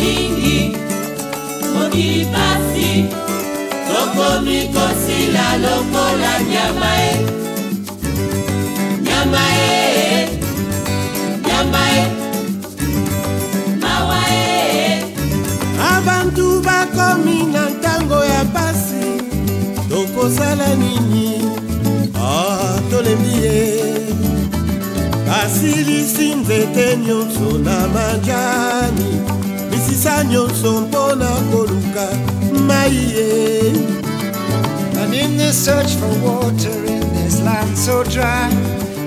mingi. Mokili pasi tokomi kosila lokola nyama e. Nyama e nyama e. Mawa e. Abantu bakomi na ntango ya pasi tokosala nini? Ah, tolembi ye. Basilisi nzete nyonso na majani. Misisa nyonso mpo koluka mai ye And in the search for water in this land so dry,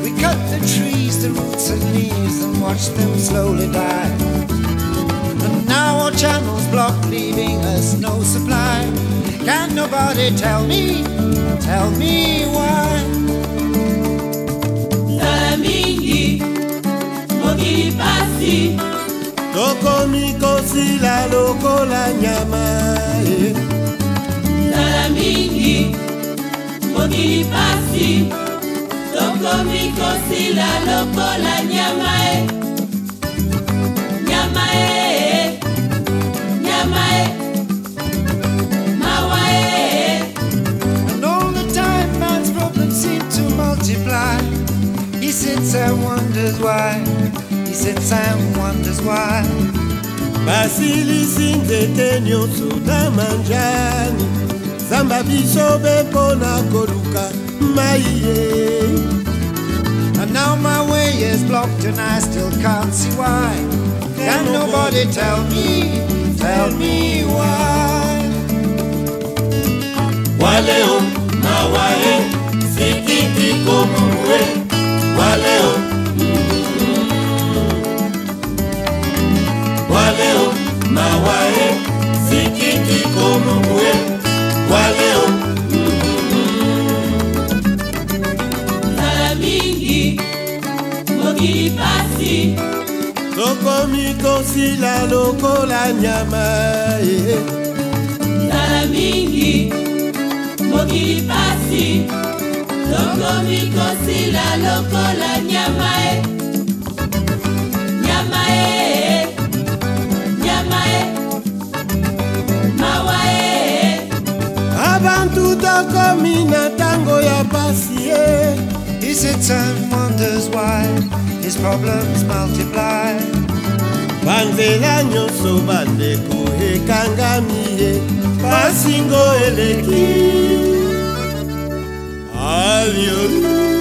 we cut the trees, the roots and leaves, and watch them slowly die. And now our channels blocked, leaving us no supply. Can nobody tell me, tell me why? nzala mingi mokili pasi tokomi lokola nyama eh. ye nzala mingi mokili pasi tokomi kosila lokola nyama e nyama e nyama e mawa e And all the time man's problems seem to multiply. He sits and wonders why. He sits and wonders why. Basilisi nzete nyonso na manjani zamba biso be mpo na koluka mai ye And now my way is blocked and I still can't see why. Can nobody tell me, tell me why? waleo mawae sikiti komumue waleo waleo sikiti komumue waleo nzala mingi mokili pasi tokomi kosila lokola nyama ye. Nzala mingi mokili pasi. Tokomi kosila lokola nyama e tokomi na ntango ya pasi ye He sits and wonders why his problems multiply. banzela nyonso bandeko ekangami ye pasingo eleki. Alio